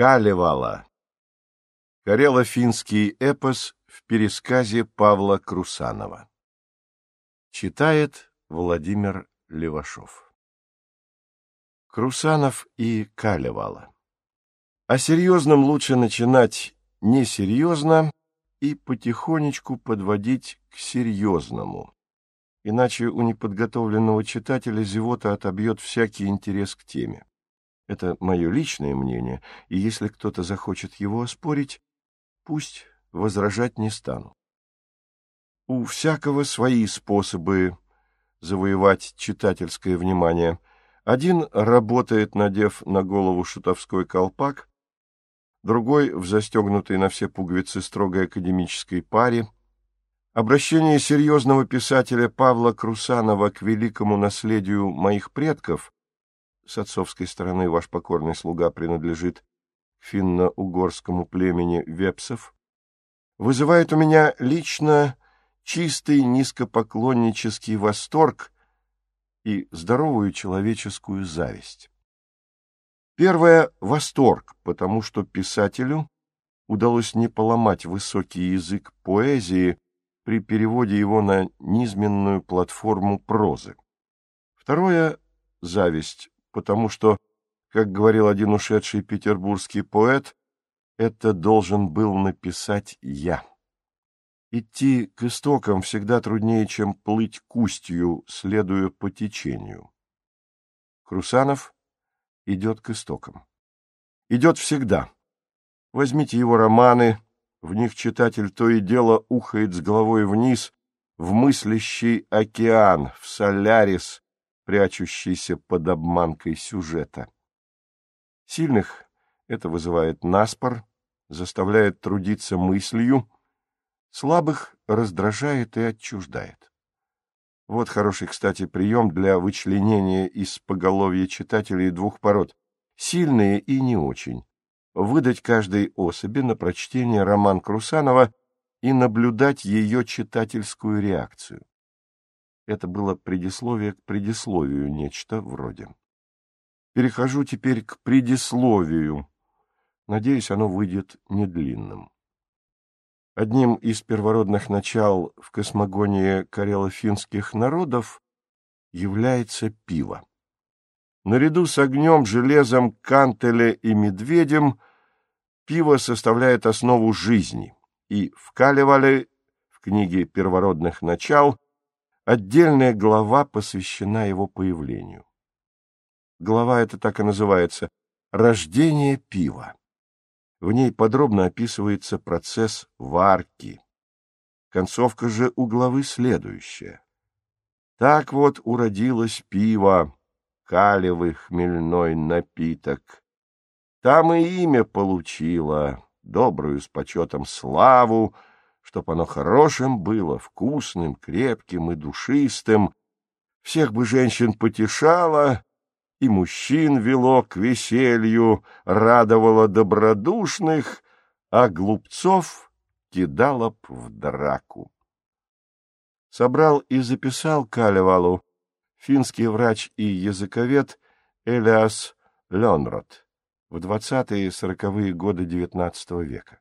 Калевала. Карело-финский эпос в пересказе Павла Крусанова. Читает Владимир Левашов. Крусанов и Калевала. О серьезном лучше начинать несерьезно и потихонечку подводить к серьезному. Иначе у неподготовленного читателя зевота отобьет всякий интерес к теме. Это мое личное мнение, и если кто-то захочет его оспорить, пусть возражать не стану. У всякого свои способы завоевать читательское внимание. Один работает, надев на голову шутовской колпак, другой в застегнутой на все пуговицы строгой академической паре. Обращение серьезного писателя Павла Крусанова к великому наследию моих предков с отцовской стороны ваш покорный слуга принадлежит финно-угорскому племени вепсов, вызывает у меня лично чистый низкопоклоннический восторг и здоровую человеческую зависть. Первое — восторг, потому что писателю удалось не поломать высокий язык поэзии при переводе его на низменную платформу прозы. Второе — зависть, потому что, как говорил один ушедший петербургский поэт, это должен был написать я. Идти к истокам всегда труднее, чем плыть к устью, следуя по течению. Крусанов идет к истокам. Идет всегда. Возьмите его романы, в них читатель то и дело ухает с головой вниз в мыслящий океан, в солярис, прячущийся под обманкой сюжета. Сильных это вызывает наспор, заставляет трудиться мыслью, слабых раздражает и отчуждает. Вот хороший, кстати, прием для вычленения из поголовья читателей двух пород — сильные и не очень. Выдать каждой особи на прочтение роман Крусанова и наблюдать ее читательскую реакцию. Это было предисловие к предисловию, нечто вроде. Перехожу теперь к предисловию. Надеюсь, оно выйдет недлинным. Одним из первородных начал в космогонии карело-финских народов является пиво. Наряду с огнем, железом, кантеле и медведем пиво составляет основу жизни, и в Калевале, в книге первородных начал, Отдельная глава посвящена его появлению. Глава эта так и называется «Рождение пива». В ней подробно описывается процесс варки. Концовка же у главы следующая. Так вот уродилось пиво, калевый хмельной напиток. Там и имя получило, добрую с почетом славу, чтоб оно хорошим было, вкусным, крепким и душистым, всех бы женщин потешало, и мужчин вело к веселью, радовало добродушных, а глупцов кидало б в драку. Собрал и записал Калевалу финский врач и языковед Элиас Ленрод в двадцатые-сороковые годы XIX века.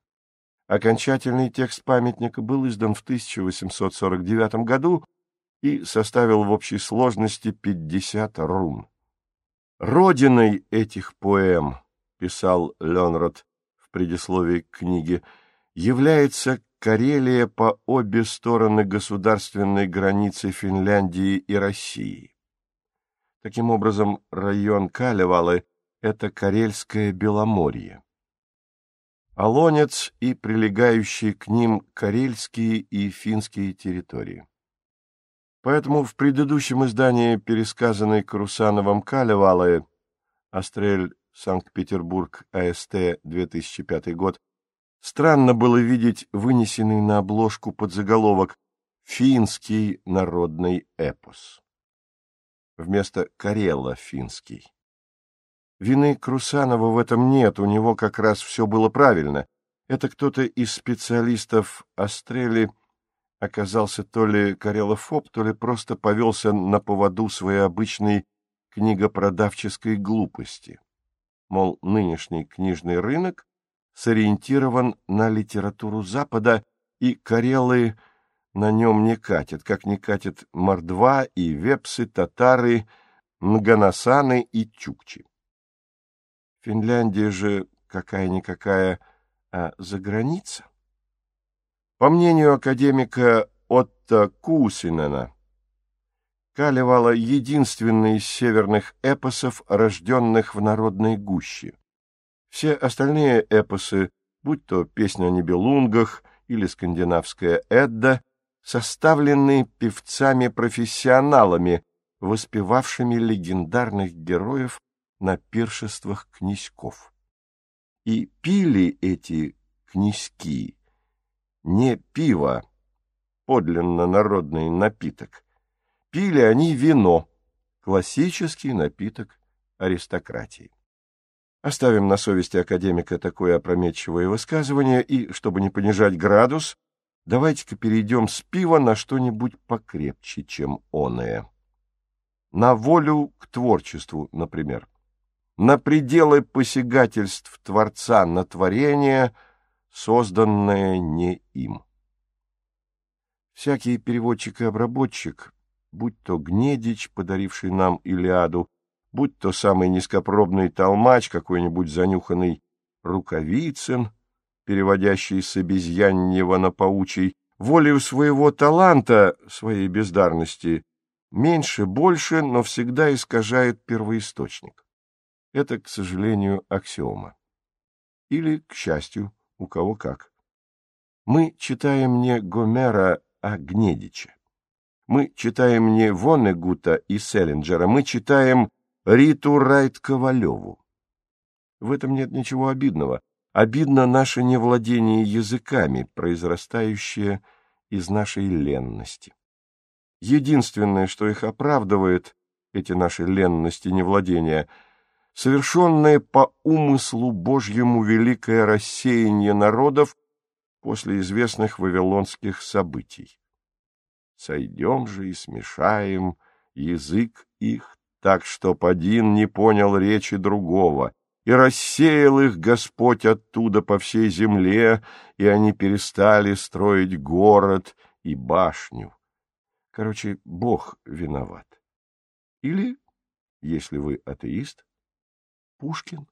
Окончательный текст памятника был издан в 1849 году и составил в общей сложности 50 рун. Родиной этих поэм, писал Ленрод в предисловии к книге, является Карелия по обе стороны государственной границы Финляндии и России. Таким образом, район Калевалы — это Карельское Беломорье. Олонец и прилегающие к ним карельские и финские территории. Поэтому в предыдущем издании пересказанной Карусановым Калевалы «Астрель, Санкт-Петербург, АСТ, 2005 год» странно было видеть вынесенный на обложку подзаголовок «Финский народный эпос» вместо «Карелла-финский». Вины Крусанова в этом нет, у него как раз все было правильно. Это кто-то из специалистов Астрели оказался то ли карелофоб, то ли просто повелся на поводу своей обычной книгопродавческой глупости. мол, нынешний книжный рынок сориентирован на литературу Запада, и карелы на нем не катят, как не катят мордва и вепсы, татары, нганасаны и чукчи. Финляндия же какая-никакая, а заграница. По мнению академика Отто Кусинена, Калевала единственный из северных эпосов, рожденных в народной гуще. Все остальные эпосы, будь то «Песня о небелунгах» или «Скандинавская Эдда», составлены певцами-профессионалами, воспевавшими легендарных героев на пиршествах князьков. И пили эти князьки не пиво, подлинно народный напиток. Пили они вино, классический напиток аристократии. Оставим на совести академика такое опрометчивое высказывание, и, чтобы не понижать градус, давайте-ка перейдем с пива на что-нибудь покрепче, чем оное. На волю к творчеству, например. На пределы посягательств Творца на творение, созданное не им. Всякий переводчик и обработчик, будь то Гнедич, подаривший нам Илиаду, будь то самый низкопробный толмач, какой-нибудь занюханный Рукавицын, переводящий с обезьяньего на паучий, волею своего таланта, своей бездарности, меньше, больше, но всегда искажает первоисточник. Это, к сожалению, аксиома. Или, к счастью, у кого как. Мы читаем не Гомера, а Гнедича. Мы читаем не Воннегута и Селлинджера, мы читаем Риту Райт-Ковалеву. В этом нет ничего обидного. Обидно наше невладение языками, произрастающее из нашей ленности. Единственное, что их оправдывает, эти наши ленности невладения, совершенное по умыслу Божьему великое рассеяние народов после известных вавилонских событий. Сойдем же и смешаем язык их так, чтоб один не понял речи другого, и рассеял их Господь оттуда по всей земле, и они перестали строить город и башню. Короче, Бог виноват. Или, если вы атеист, Пушкин.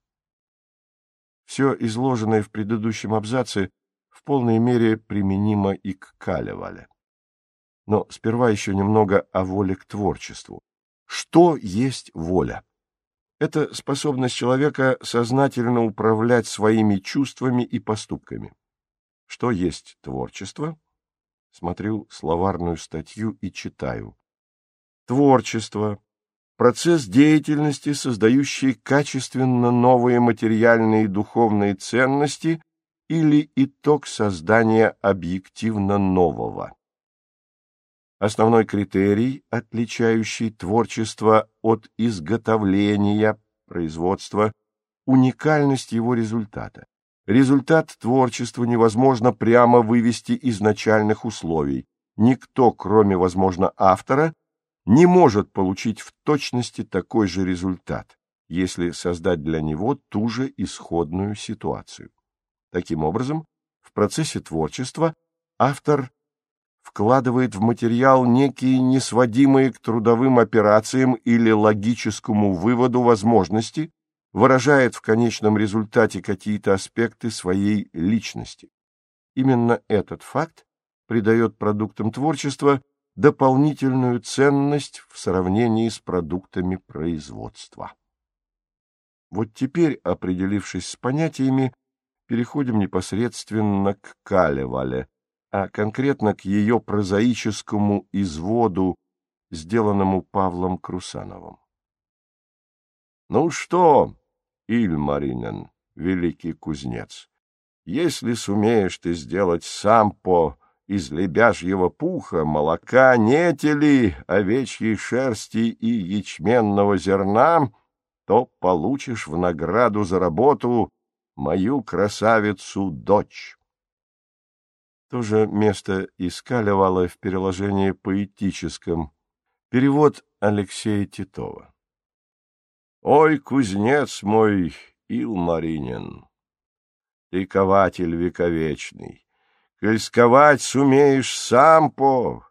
Все изложенное в предыдущем абзаце в полной мере применимо и к Калевале. Но сперва еще немного о воле к творчеству. Что есть воля? Это способность человека сознательно управлять своими чувствами и поступками. Что есть творчество? Смотрю словарную статью и читаю. Творчество – процесс деятельности, создающий качественно новые материальные и духовные ценности или итог создания объективно нового. Основной критерий, отличающий творчество от изготовления, производства, уникальность его результата. Результат творчества невозможно прямо вывести из начальных условий. Никто, кроме, возможно, автора, не может получить в точности такой же результат, если создать для него ту же исходную ситуацию. Таким образом, в процессе творчества автор вкладывает в материал некие несводимые к трудовым операциям или логическому выводу возможности, выражает в конечном результате какие-то аспекты своей личности. Именно этот факт придает продуктам творчества дополнительную ценность в сравнении с продуктами производства. Вот теперь, определившись с понятиями, переходим непосредственно к Калевале, а конкретно к ее прозаическому изводу, сделанному Павлом Крусановым. «Ну что, Ильмаринен, великий кузнец, если сумеешь ты сделать сампо из лебяжьего пуха, молока, нетели, овечьей шерсти и ячменного зерна, то получишь в награду за работу мою красавицу-дочь». То же место искаливало в переложении поэтическом. Перевод Алексея Титова. «Ой, кузнец мой Илмаринин, ты кователь вековечный, коль сковать сумеешь сам по,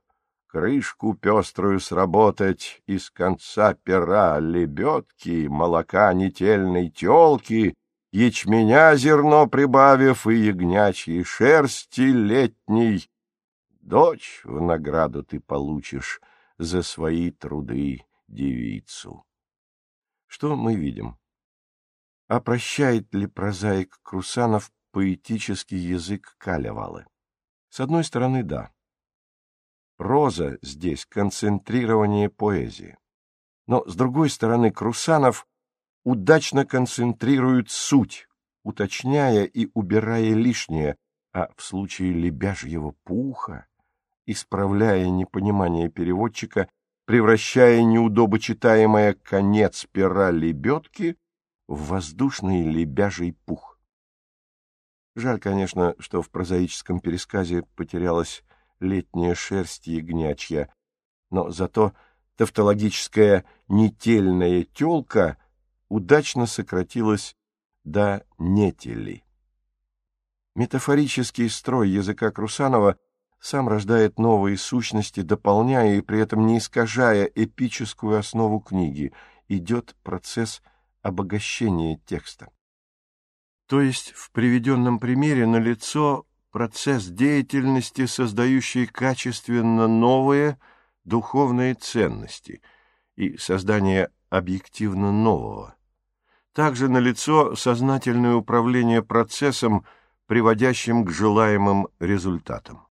крышку пеструю сработать из конца пера лебедки, молока нетельной телки, ячменя зерно прибавив и ягнячьей шерсти летней, дочь в награду ты получишь за свои труды девицу. Что мы видим? Опрощает ли прозаик Крусанов поэтический язык Калевалы? С одной стороны, да. Проза здесь концентрирование поэзии. Но, с другой стороны, Крусанов удачно концентрирует суть, уточняя и убирая лишнее, а в случае лебяжьего пуха, исправляя непонимание переводчика, превращая неудобочитаемое конец пера лебедки в воздушный лебяжий пух. Жаль, конечно, что в прозаическом пересказе потерялась летняя шерсть ягнячья, но зато тавтологическая нетельная телка удачно сократилась до нетели. Метафорический строй языка Крусанова сам рождает новые сущности, дополняя и при этом не искажая эпическую основу книги, идет процесс обогащения текста. То есть в приведенном примере налицо процесс деятельности, создающий качественно новые духовные ценности и создание объективно нового. Также налицо сознательное управление процессом, приводящим к желаемым результатам.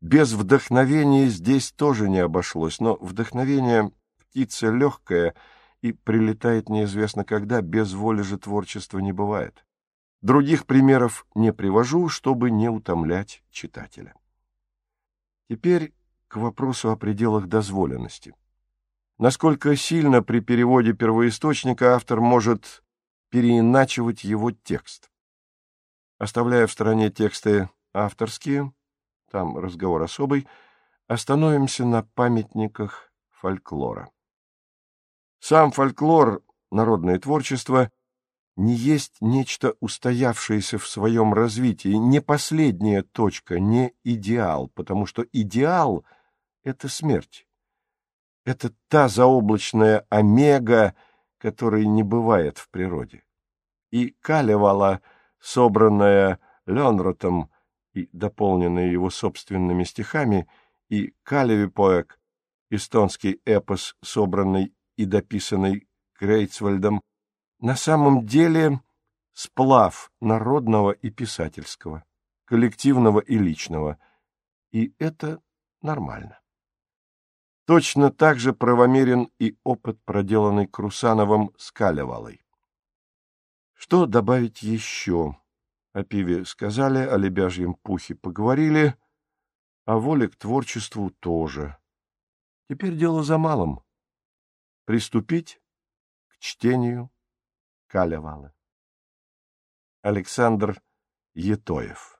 Без вдохновения здесь тоже не обошлось, но вдохновение — птица легкая и прилетает неизвестно когда, без воли же творчества не бывает. Других примеров не привожу, чтобы не утомлять читателя. Теперь к вопросу о пределах дозволенности. Насколько сильно при переводе первоисточника автор может переиначивать его текст? Оставляя в стороне тексты авторские, там разговор особый, остановимся на памятниках фольклора. Сам фольклор, народное творчество, не есть нечто устоявшееся в своем развитии, не последняя точка, не идеал, потому что идеал — это смерть. Это та заоблачная омега, которой не бывает в природе. И Калевала, собранная Ленротом и дополненная его собственными стихами, и Калевипоэк, эстонский эпос, собранный и дописанный Крейцвальдом, на самом деле сплав народного и писательского, коллективного и личного, и это нормально. Точно так же правомерен и опыт, проделанный Крусановым с Калевалой. Что добавить еще? О пиве сказали, о лебяжьем пухе поговорили, о воле к творчеству тоже. Теперь дело за малым. Приступить к чтению Калевалы. Александр Етоев